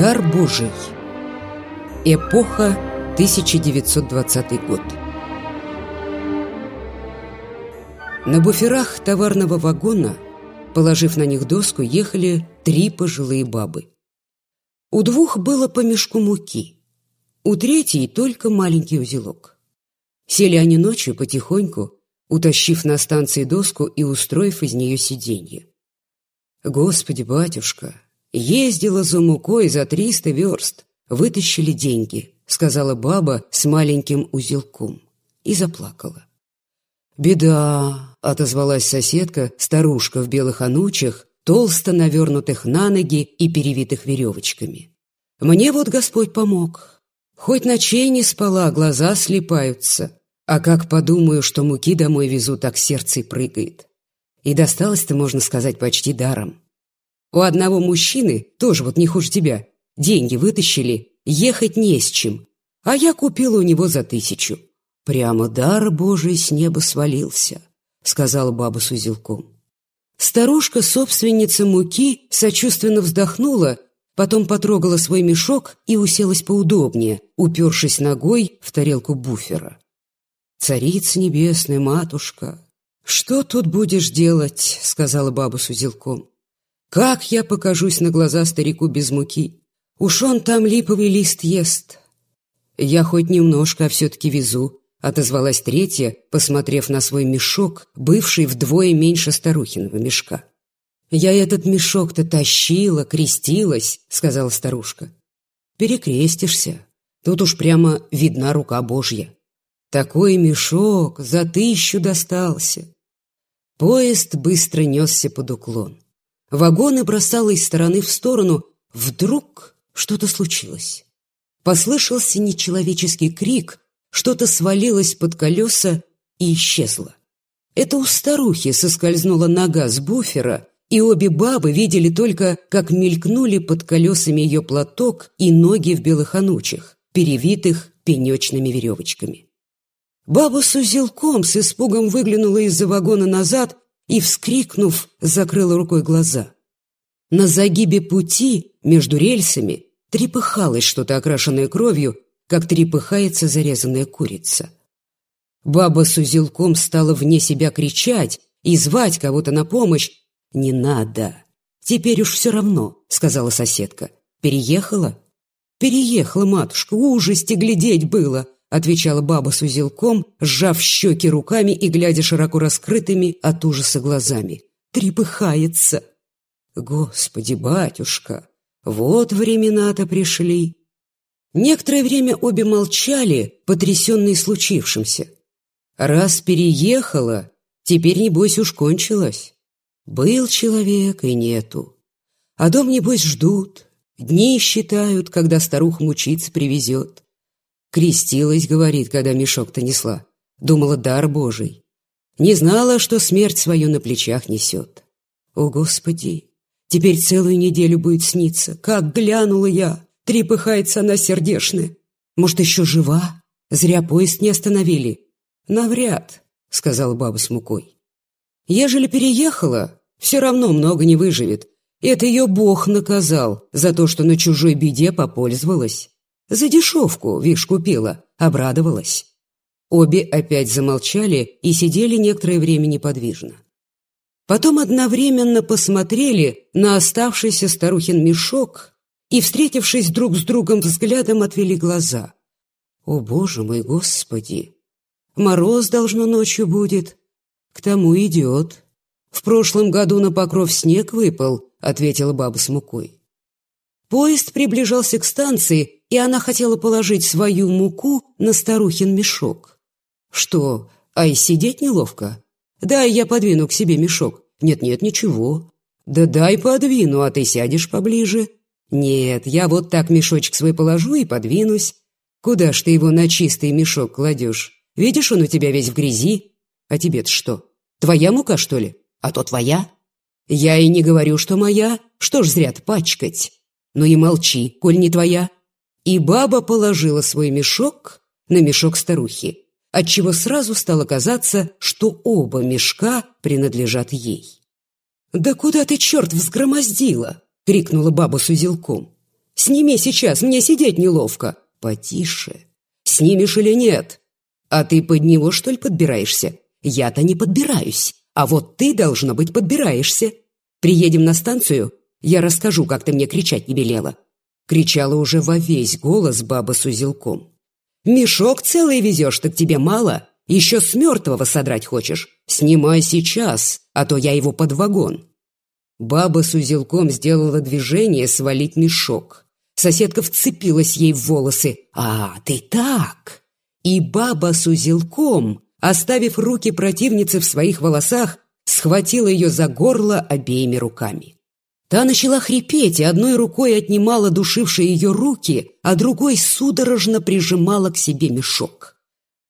Дар Божий. Эпоха 1920 год. На буферах товарного вагона, положив на них доску, ехали три пожилые бабы. У двух было по мешку муки, у третьей только маленький узелок. Сели они ночью потихоньку, утащив на станции доску и устроив из нее сиденье. «Господи, батюшка, ездила за мукой за триста верст, вытащили деньги», сказала баба с маленьким узелком и заплакала. «Беда!» — отозвалась соседка, старушка в белых анучах, толсто навернутых на ноги и перевитых веревочками. «Мне вот Господь помог. Хоть ночей не спала, глаза слепаются. А как подумаю, что муки домой везу, так сердце и прыгает. И досталось-то, можно сказать, почти даром. У одного мужчины, тоже вот не хуже тебя, деньги вытащили, ехать не с чем, а я купила у него за тысячу. Прямо дар Божий с неба свалился, сказала баба с узелком. Старушка, собственница муки, сочувственно вздохнула, потом потрогала свой мешок и уселась поудобнее, упершись ногой в тарелку буфера. «Царица небесная, матушка, «Что тут будешь делать?» — сказала баба с узелком. «Как я покажусь на глаза старику без муки? Уж он там липовый лист ест». «Я хоть немножко, а все-таки везу», — отозвалась третья, посмотрев на свой мешок, бывший вдвое меньше старухиного мешка. «Я этот мешок-то тащила, крестилась», — сказала старушка. «Перекрестишься. Тут уж прямо видна рука Божья». Такой мешок за тысячу достался. Поезд быстро несся под уклон. Вагоны бросало из стороны в сторону. Вдруг что-то случилось. Послышался нечеловеческий крик, что-то свалилось под колеса и исчезло. Это у старухи соскользнула нога с буфера, и обе бабы видели только, как мелькнули под колесами ее платок и ноги в белых анучах, перевитых пенечными веревочками. Баба с узелком с испугом выглянула из-за вагона назад и, вскрикнув, закрыла рукой глаза. На загибе пути между рельсами трепыхалось что-то окрашенное кровью, как трепыхается зарезанная курица. Баба с узелком стала вне себя кричать и звать кого-то на помощь. «Не надо! Теперь уж все равно», — сказала соседка. «Переехала?» «Переехала, матушка, ужасти глядеть было!» Отвечала баба с узелком, сжав щеки руками и глядя широко раскрытыми от ужаса глазами. Трепыхается. Господи, батюшка, вот времена-то пришли. Некоторое время обе молчали, потрясенные случившимся. Раз переехала, теперь, небось, уж кончилось. Был человек и нету. А дом, небось, ждут, дни считают, когда старух мучиться привезет. Крестилась, говорит, когда мешок-то несла. Думала, дар Божий. Не знала, что смерть свою на плечах несет. О, Господи! Теперь целую неделю будет сниться. Как глянула я! Трепыхается она сердешная. Может, еще жива? Зря поезд не остановили. Навряд, сказала баба с мукой. Ежели переехала, все равно много не выживет. Это ее Бог наказал за то, что на чужой беде попользовалась. За дешевку, вишь, купила, обрадовалась. Обе опять замолчали и сидели некоторое время неподвижно. Потом одновременно посмотрели на оставшийся старухин мешок и, встретившись друг с другом взглядом, отвели глаза. «О, Боже мой, Господи! Мороз, должно, ночью будет. К тому идет. В прошлом году на покров снег выпал», — ответила баба с мукой. Поезд приближался к станции, и она хотела положить свою муку на старухин мешок. «Что, а и сидеть неловко? Дай я подвину к себе мешок. Нет-нет, ничего. Да дай подвину, а ты сядешь поближе. Нет, я вот так мешочек свой положу и подвинусь. Куда ж ты его на чистый мешок кладешь? Видишь, он у тебя весь в грязи. А тебе-то что? Твоя мука, что ли? А то твоя. Я и не говорю, что моя. Что ж зря-то пачкать? Ну и молчи, коль не твоя. И баба положила свой мешок на мешок старухи, отчего сразу стало казаться, что оба мешка принадлежат ей. «Да куда ты, черт, взгромоздила?» — крикнула баба с узелком. Сними сейчас, мне сидеть неловко. Потише. Снимешь или нет? А ты под него, что ли, подбираешься? Я-то не подбираюсь. А вот ты, должно быть, подбираешься. Приедем на станцию, я расскажу, как ты мне кричать не велела. Кричала уже во весь голос баба с узелком. Мешок целый везешь, так тебе мало? Еще с мертвого содрать хочешь? Снимай сейчас, а то я его под вагон. Баба с узелком сделала движение свалить мешок. Соседка вцепилась ей в волосы. «А, ты так!» И баба с узелком, оставив руки противницы в своих волосах, схватила ее за горло обеими руками. Та начала хрипеть и одной рукой отнимала душившие ее руки, а другой судорожно прижимала к себе мешок.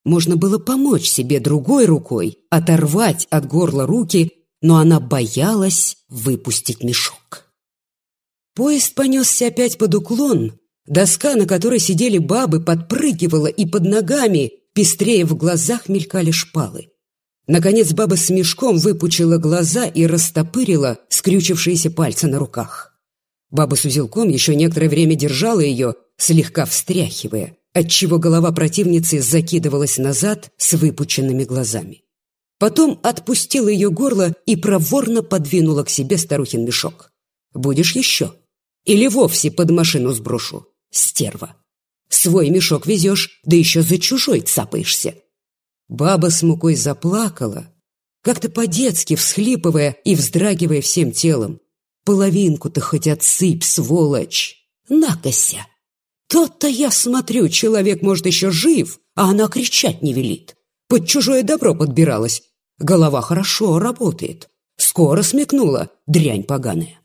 Можно было помочь себе другой рукой, оторвать от горла руки но она боялась выпустить мешок. Поезд понесся опять под уклон, доска, на которой сидели бабы, подпрыгивала, и под ногами, пестрее в глазах, мелькали шпалы. Наконец баба с мешком выпучила глаза и растопырила скрючившиеся пальцы на руках. Баба с узелком еще некоторое время держала ее, слегка встряхивая, отчего голова противницы закидывалась назад с выпученными глазами. Потом отпустила ее горло и проворно подвинула к себе старухин мешок. «Будешь еще? Или вовсе под машину сброшу? Стерва! Свой мешок везешь, да еще за чужой цапаешься!» Баба с мукой заплакала, как-то по-детски всхлипывая и вздрагивая всем телом. «Половинку-то хоть отсыпь, сволочь! Накося! Тот-то я смотрю, человек, может, еще жив, а она кричать не велит. Под чужое добро подбиралась, Голова хорошо работает. Скоро смекнула, дрянь поганая.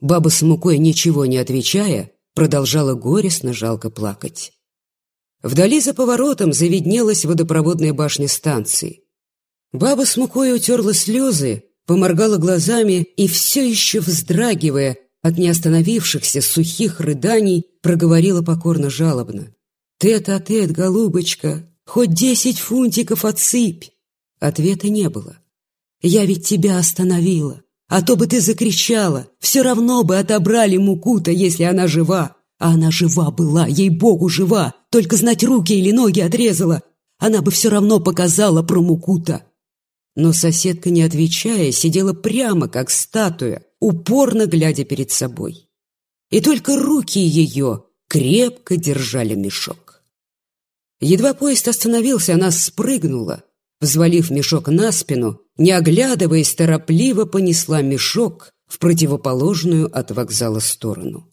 Баба с мукой, ничего не отвечая, продолжала горестно жалко плакать. Вдали за поворотом завиднелась водопроводная башня станции. Баба с мукой утерла слезы, поморгала глазами и, все еще вздрагивая от неостановившихся сухих рыданий, проговорила покорно жалобно. «Тет-а-тет, голубочка, хоть десять фунтиков отсыпь, Ответа не было. «Я ведь тебя остановила, а то бы ты закричала, все равно бы отобрали муку-то, если она жива. А она жива была, ей-богу, жива, только знать руки или ноги отрезала. Она бы все равно показала про муку-то». Но соседка, не отвечая, сидела прямо, как статуя, упорно глядя перед собой. И только руки ее крепко держали мешок. Едва поезд остановился, она спрыгнула, Взвалив мешок на спину, не оглядываясь, торопливо понесла мешок в противоположную от вокзала сторону.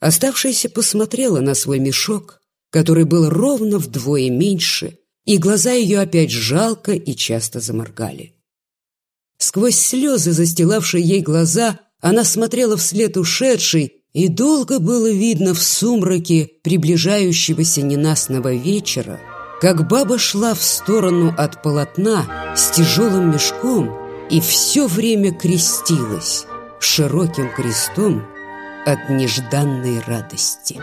Оставшаяся посмотрела на свой мешок, который был ровно вдвое меньше, и глаза ее опять жалко и часто заморгали. Сквозь слезы, застилавшие ей глаза, она смотрела вслед ушедшей, и долго было видно в сумраке приближающегося ненастного вечера, как баба шла в сторону от полотна с тяжелым мешком и все время крестилась широким крестом от нежданной радости.